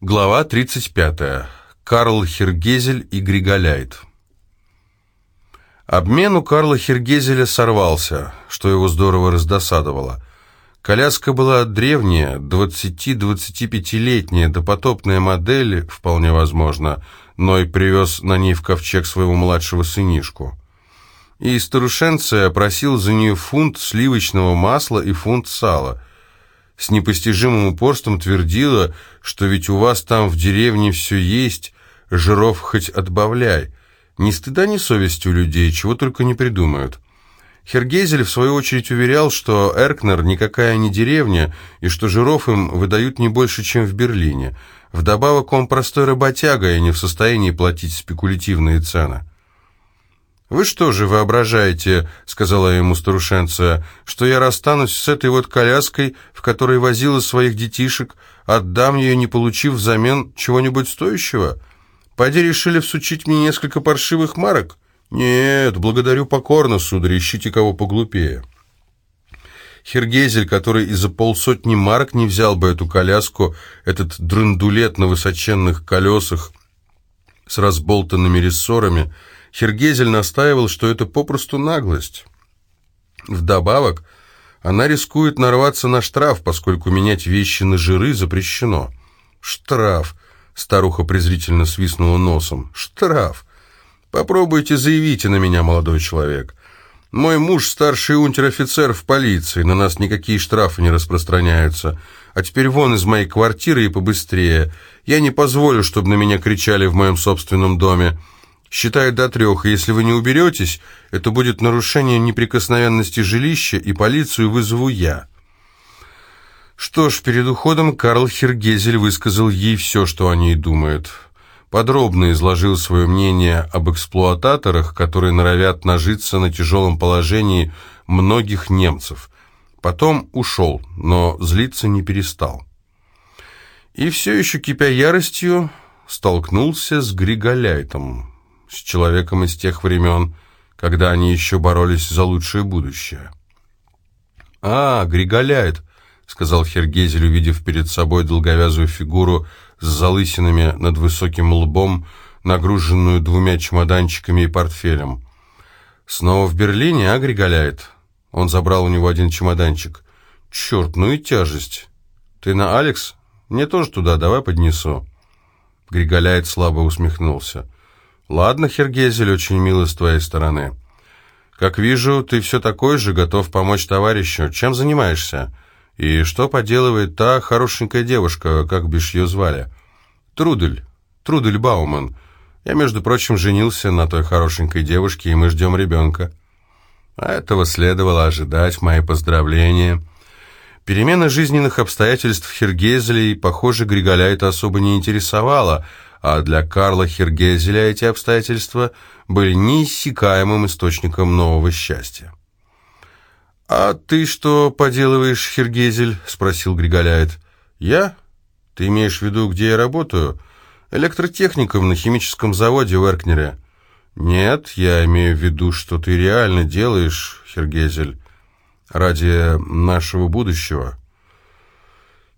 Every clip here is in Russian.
Глава 35. Карл Хергезель и Григоляйт. Обмен у Карла Хергезеля сорвался, что его здорово раздосадовало. Коляска была древняя, 20-25-летняя, допотопная модель, вполне возможно, но и привез на ней в ковчег своего младшего сынишку. И старушенция просил за нее фунт сливочного масла и фунт сала – с непостижимым упорством твердила, что ведь у вас там в деревне все есть, жиров хоть отбавляй. Ни стыда, ни совести у людей, чего только не придумают. Хергезель, в свою очередь, уверял, что Эркнер никакая не деревня, и что жиров им выдают не больше, чем в Берлине. Вдобавок он простой работяга и не в состоянии платить спекулятивные цены. «Вы что же воображаете, — сказала ему старушенция, — что я расстанусь с этой вот коляской, в которой возила своих детишек, отдам ее, не получив взамен чего-нибудь стоящего? Пойди решили всучить мне несколько паршивых марок? Нет, благодарю покорно, сударь, ищите кого поглупее». Хергезель, который из-за полсотни марок не взял бы эту коляску, этот драндулет на высоченных колесах с разболтанными рессорами — Хергезель настаивал, что это попросту наглость. Вдобавок, она рискует нарваться на штраф, поскольку менять вещи на жиры запрещено. «Штраф!» — старуха презрительно свистнула носом. «Штраф! Попробуйте заявите на меня, молодой человек. Мой муж старший унтер-офицер в полиции, на нас никакие штрафы не распространяются. А теперь вон из моей квартиры и побыстрее. Я не позволю, чтобы на меня кричали в моем собственном доме». Считаю до трех, и если вы не уберетесь, это будет нарушение неприкосновенности жилища, и полицию вызову я». Что ж, перед уходом Карл Хергезель высказал ей все, что о ней думает. Подробно изложил свое мнение об эксплуататорах, которые норовят нажиться на тяжелом положении многих немцев. Потом ушел, но злиться не перестал. И все еще, кипя яростью, столкнулся с Григоляйтом, с человеком из тех времен, когда они еще боролись за лучшее будущее. «А, Григоляет», — сказал Хергезель, увидев перед собой долговязую фигуру с залысинами над высоким лбом, нагруженную двумя чемоданчиками и портфелем. «Снова в Берлине, а, Григоляет?» Он забрал у него один чемоданчик. «Черт, ну и тяжесть! Ты на Алекс? Мне тоже туда, давай поднесу». Григоляет слабо усмехнулся. «Ладно, Хергезель, очень мило с твоей стороны. Как вижу, ты все такой же, готов помочь товарищу. Чем занимаешься? И что поделывает та хорошенькая девушка, как бишь ее звали?» «Трудель. Трудель Бауман. Я, между прочим, женился на той хорошенькой девушке, и мы ждем ребенка». А этого следовало ожидать, мои поздравления. Перемена жизненных обстоятельств Хергезелей, похоже, Григоля особо не интересовала, а для Карла Хергезеля эти обстоятельства были неиссякаемым источником нового счастья. «А ты что поделываешь, Хергезель?» — спросил Григоляет. «Я? Ты имеешь в виду, где я работаю? Электротехником на химическом заводе в Эркнере». «Нет, я имею в виду, что ты реально делаешь, Хергезель, ради нашего будущего».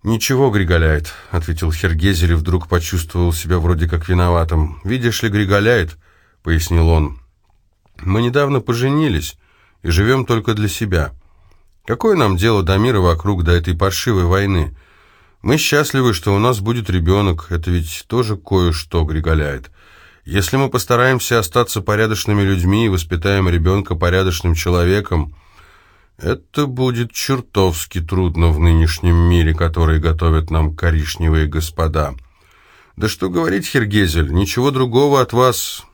«Ничего, Григоляет», — ответил Хергезель и вдруг почувствовал себя вроде как виноватым. «Видишь ли, Григоляет», — пояснил он, — «мы недавно поженились и живем только для себя. Какое нам дело до мира вокруг, до этой паршивой войны? Мы счастливы, что у нас будет ребенок, это ведь тоже кое-что, Григоляет. Если мы постараемся остаться порядочными людьми и воспитаем ребенка порядочным человеком, — это будет чертовски трудно в нынешнем мире, который готовят нам коричневые господа. Да что говорить, Хергезель, ничего другого от вас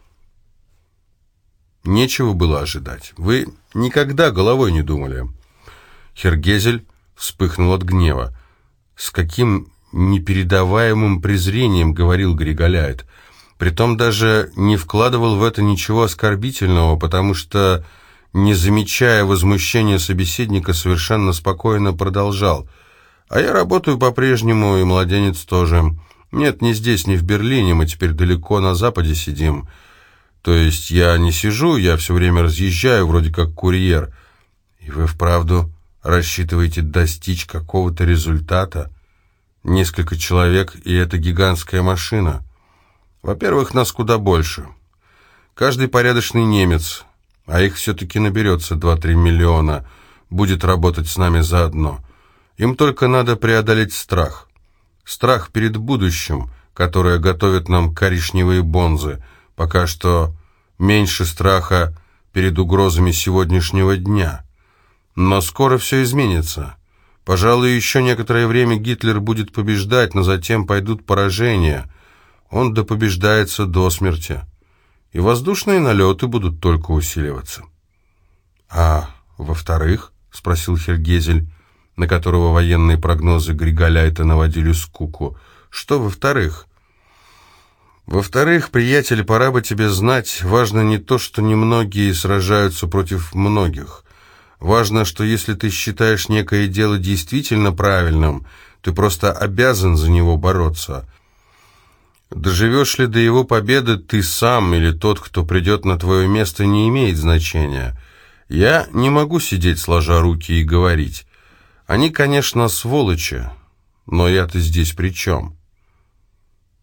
нечего было ожидать. Вы никогда головой не думали. Хергезель вспыхнул от гнева. С каким непередаваемым презрением говорил Григоляет. Притом даже не вкладывал в это ничего оскорбительного, потому что не замечая возмущения собеседника, совершенно спокойно продолжал. «А я работаю по-прежнему, и младенец тоже. Нет, не здесь, не в Берлине, мы теперь далеко на западе сидим. То есть я не сижу, я все время разъезжаю, вроде как курьер. И вы вправду рассчитываете достичь какого-то результата?» Несколько человек, и это гигантская машина. Во-первых, нас куда больше. Каждый порядочный немец, а их все-таки наберется 2-3 миллиона, будет работать с нами заодно. Им только надо преодолеть страх. Страх перед будущим, которое готовят нам коричневые бонзы. Пока что меньше страха перед угрозами сегодняшнего дня. Но скоро все изменится. Пожалуй, еще некоторое время Гитлер будет побеждать, но затем пойдут поражения. Он допобеждается до смерти. И воздушные налеты будут только усиливаться. «А во-вторых?» — спросил Хергезель, на которого военные прогнозы Григоляйта наводили скуку. «Что во-вторых?» «Во-вторых, приятель, пора бы тебе знать, важно не то, что немногие сражаются против многих». Важно, что если ты считаешь некое дело действительно правильным, ты просто обязан за него бороться. Доживешь ли до его победы ты сам или тот, кто придет на твое место, не имеет значения. Я не могу сидеть сложа руки и говорить. Они, конечно, сволочи, но я-то здесь при чем?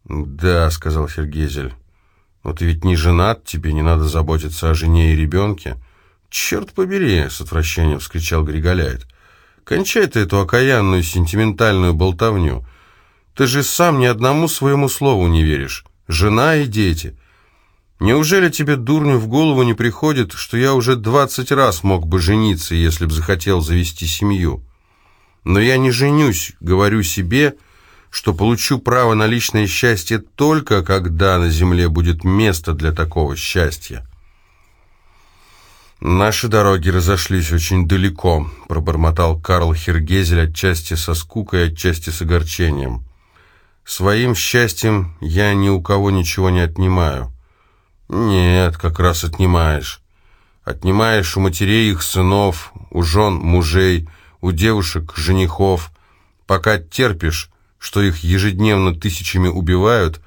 «Да», — сказал Хергезель, — «но ты ведь не женат, тебе не надо заботиться о жене и ребенке». «Черт побери!» — с отвращением вскричал Григоляет. «Кончай ты эту окаянную сентиментальную болтовню. Ты же сам ни одному своему слову не веришь. Жена и дети. Неужели тебе, дурню, в голову не приходит, что я уже двадцать раз мог бы жениться, если б захотел завести семью? Но я не женюсь, говорю себе, что получу право на личное счастье только, когда на земле будет место для такого счастья». «Наши дороги разошлись очень далеко», — пробормотал Карл Хергезель отчасти со скукой, отчасти с огорчением. «Своим счастьем я ни у кого ничего не отнимаю». «Нет, как раз отнимаешь. Отнимаешь у матерей их сынов, у жен мужей, у девушек женихов. Пока терпишь, что их ежедневно тысячами убивают,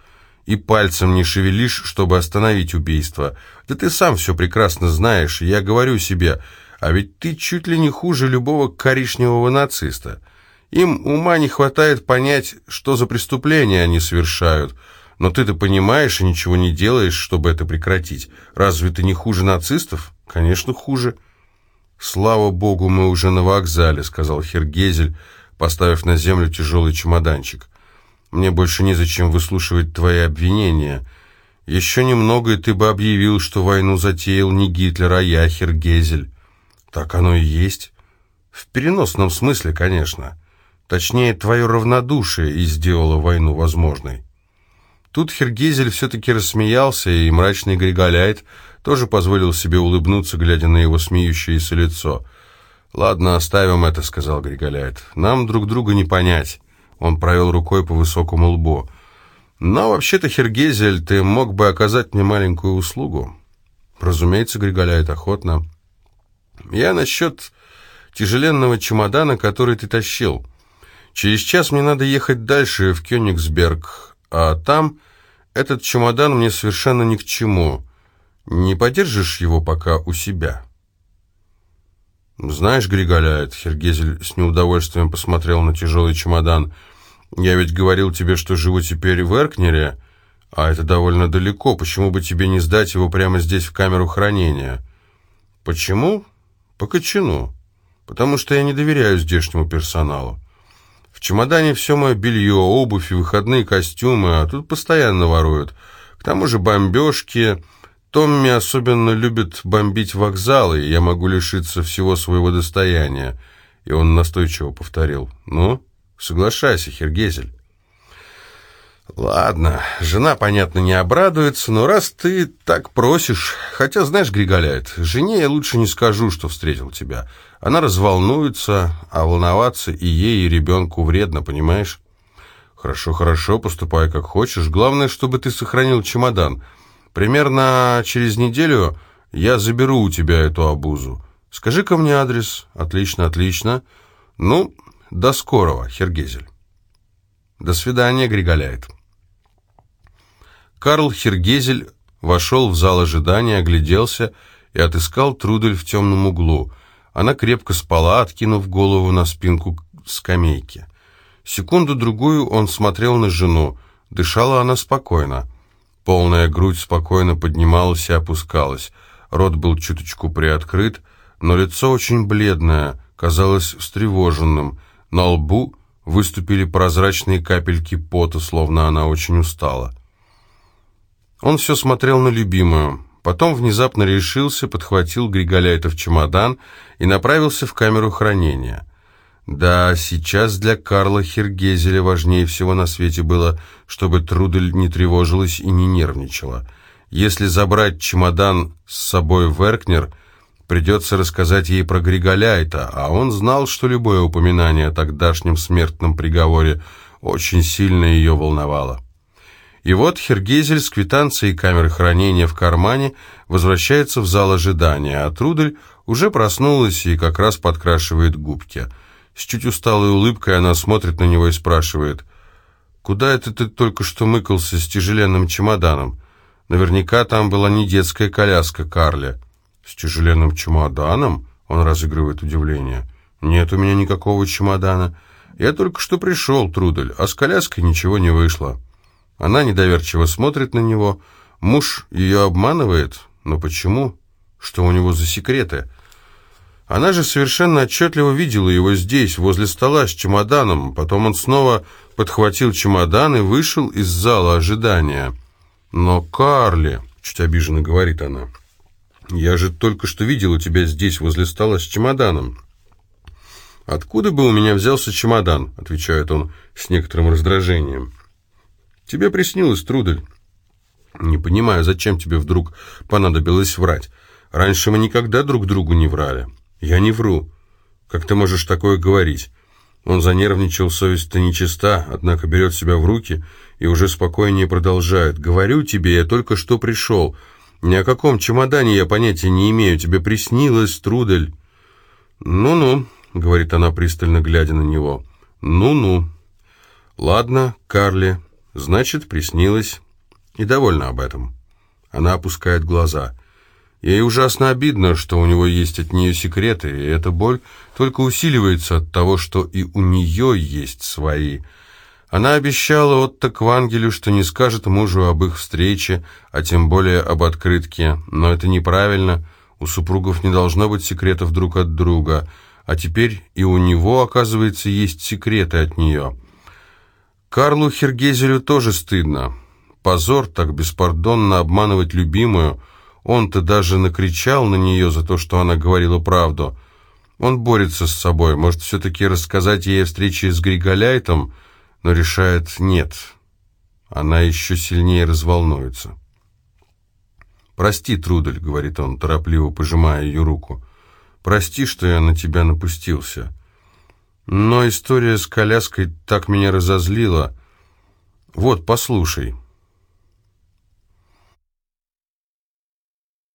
и пальцем не шевелишь, чтобы остановить убийство. Да ты сам все прекрасно знаешь, я говорю себе, а ведь ты чуть ли не хуже любого коричневого нациста. Им ума не хватает понять, что за преступления они совершают. Но ты-то понимаешь и ничего не делаешь, чтобы это прекратить. Разве ты не хуже нацистов? Конечно, хуже. «Слава богу, мы уже на вокзале», — сказал Хергезель, поставив на землю тяжелый чемоданчик. Мне больше незачем выслушивать твои обвинения. Еще немного, и ты бы объявил, что войну затеял не Гитлер, а я, Хергезель. Так оно и есть. В переносном смысле, конечно. Точнее, твое равнодушие и сделало войну возможной. Тут Хергезель все-таки рассмеялся, и мрачный Григоляйт тоже позволил себе улыбнуться, глядя на его смеющееся лицо. «Ладно, оставим это», — сказал Григоляйт. «Нам друг друга не понять». Он провел рукой по высокому лбу. «Но вообще-то, Хергезель, ты мог бы оказать мне маленькую услугу». Разумеется, Григоляет охотно. «Я насчет тяжеленного чемодана, который ты тащил. Через час мне надо ехать дальше, в Кёнигсберг, а там этот чемодан мне совершенно ни к чему. Не подержишь его пока у себя?» «Знаешь, Григоляет, Хергезель с неудовольствием посмотрел на тяжелый чемодан, — я ведь говорил тебе, что живу теперь в Эркнере, а это довольно далеко. Почему бы тебе не сдать его прямо здесь в камеру хранения? Почему? По кочану. Потому что я не доверяю здешнему персоналу. Чемодане все мое белье, обувь и выходные костюмы, а тут постоянно воруют. К тому же бомбежки... Томми особенно любит бомбить вокзалы, и я могу лишиться всего своего достояния. И он настойчиво повторил. «Ну?» Соглашайся, Хергезель. Ладно, жена, понятно, не обрадуется, но раз ты так просишь... Хотя, знаешь, Григоляет, жене я лучше не скажу, что встретил тебя. Она разволнуется, а волноваться и ей, и ребенку вредно, понимаешь? Хорошо, хорошо, поступай как хочешь. Главное, чтобы ты сохранил чемодан. Примерно через неделю я заберу у тебя эту обузу. Скажи-ка мне адрес. Отлично, отлично. Ну, до скорого, Хергезель. До свидания, Григоляет. Карл Хергезель вошел в зал ожидания, огляделся и отыскал Трудель в темном углу. Она крепко спала, откинув голову на спинку скамейки. Секунду-другую он смотрел на жену. Дышала она спокойно. Полная грудь спокойно поднималась и опускалась. Рот был чуточку приоткрыт, но лицо очень бледное, казалось встревоженным. На лбу выступили прозрачные капельки пота, словно она очень устала. Он все смотрел на любимую. Потом внезапно решился, подхватил Григоляйта в чемодан и направился в камеру хранения. Да, сейчас для Карла Хергезеля важнее всего на свете было, чтобы Трудель не тревожилась и не нервничала. Если забрать чемодан с собой в Эркнер, придется рассказать ей про Григоляйта, а он знал, что любое упоминание о тогдашнем смертном приговоре очень сильно ее волновало. И вот Хергезель с квитанцией камеры хранения в кармане возвращается в зал ожидания, а Трудель уже проснулась и как раз подкрашивает губки – с чуть усталой улыбкой она смотрит на него и спрашивает, «Куда это ты только что мыкался с тяжеленным чемоданом? Наверняка там была не детская коляска Карли». «С тяжеленным чемоданом?» Он разыгрывает удивление. «Нет у меня никакого чемодана. Я только что пришел, Трудель, а с коляской ничего не вышло». Она недоверчиво смотрит на него. Муж ее обманывает? Но почему? Что у него за секреты?» Она же совершенно отчетливо видела его здесь, возле стола с чемоданом. Потом он снова подхватил чемодан и вышел из зала ожидания. «Но, Карли», — чуть обиженно говорит она, — «я же только что видела тебя здесь, возле стола с чемоданом». «Откуда бы у меня взялся чемодан?» — отвечает он с некоторым раздражением. «Тебе приснилось, Трудель». «Не понимаю, зачем тебе вдруг понадобилось врать. Раньше мы никогда друг другу не врали». «Я не вру. Как ты можешь такое говорить?» Он занервничал, совесть-то нечиста, однако берет себя в руки и уже спокойнее продолжает. «Говорю тебе, я только что пришел. Ни о каком чемодане я понятия не имею. Тебе приснилось, Трудель?» «Ну-ну», — говорит она, пристально глядя на него. «Ну-ну». «Ладно, Карли, значит, приснилось. И довольна об этом». Она опускает глаза. Ей ужасно обидно, что у него есть от нее секреты, и эта боль только усиливается от того, что и у нее есть свои. Она обещала Отто Квангелю, что не скажет мужу об их встрече, а тем более об открытке, но это неправильно, у супругов не должно быть секретов друг от друга, а теперь и у него, оказывается, есть секреты от нее. Карлу Хергезелю тоже стыдно. Позор так беспардонно обманывать любимую – он-то даже накричал на нее за то, что она говорила правду. Он борется с собой, может все-таки рассказать ей о встрече с Григоляйтом, но решает нет. Она еще сильнее разволнуется. «Прости, Трудель», — говорит он, торопливо пожимая ее руку. «Прости, что я на тебя напустился. Но история с коляской так меня разозлила. Вот, послушай».